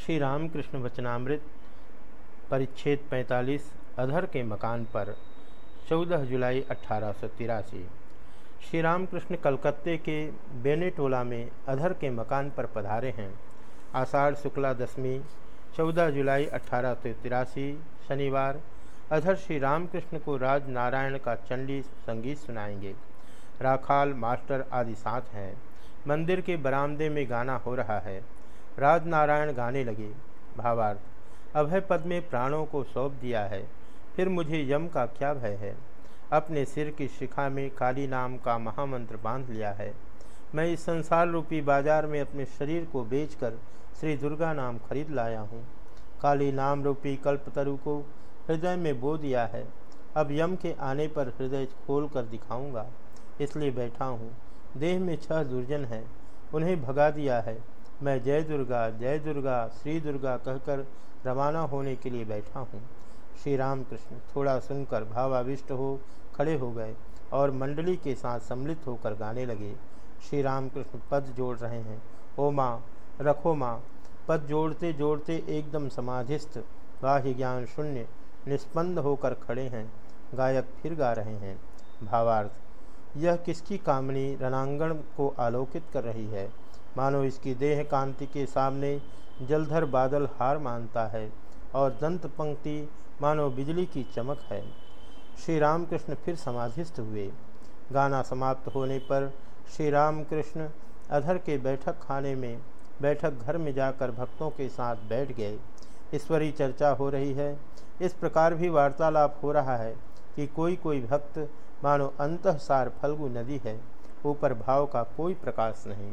श्री रामकृष्ण वचनामृत, परिच्छेद 45 अधर के मकान पर 14 जुलाई अठारह सौ तिरासी। श्री रामकृष्ण कलकत्ते के बेनेटोला में अधर के मकान पर पधारे हैं। आषाढ़ शुक्ला दशमी 14 जुलाई अठारह शनिवार, अधर श्री रामकृष्ण को राज नारायण का चंडी संगीत सुनाएँगे। राखाल मास्टर आदि साथ हैं। मंदिर के बरामदे में गाना हो रहा है। राजनारायण गाने लगे। भावार्थ अभय पद में प्राणों को सौंप दिया है, फिर मुझे यम का क्या भय है? अपने सिर की शिखा में काली नाम का महामंत्र बाँध लिया है। मैं इस संसार रूपी बाज़ार में अपने शरीर को बेचकर श्री दुर्गा नाम खरीद लाया हूँ। काली नाम रूपी कल्पतरु को हृदय में बो दिया है। अब यम के आने पर हृदय खोल कर दिखाऊँगा। इसलिए बैठा हूँ। देह में छह दुर्जन हैं। उन्हें भगा दिया है। मैं जय दुर्गा जय दुर्गा, श्री दुर्गा कहकर रवाना होने के लिए बैठा हूँ। श्री राम कृष्ण थोड़ा सुनकर भावाविष्ट हो, खड़े हो गए और मंडली के साथ सम्मिलित होकर गाने लगे। श्री राम कृष्ण पद जोड़ रहे हैं। ओ माँ, रखो माँ, पद जोड़ते जोड़ते एकदम समाधिस्थ, बाह्य ज्ञान शून्य, निष्पन्द होकर खड़े हैं। गायक फिर गा रहे हैं। भावार्थ, यह किसकी कामनी रणांगण को आलोकित कर रही है? मानो इसकी देह कांति के सामने जलधर बादल हार मानता है और दंत पंक्ति मानो बिजली की चमक है। श्री रामकृष्ण फिर समाधिस्थ हुए। गाना समाप्त होने पर श्री रामकृष्ण अधर के बैठक खाने में, बैठक घर में जाकर भक्तों के साथ बैठ गए। ईश्वरी चर्चा हो रही है। इस प्रकार भी वार्तालाप हो रहा है कि कोई कोई भक्त मानो अंतसार फल्गु नदी है, ऊपर भाव का कोई प्रकाश नहीं।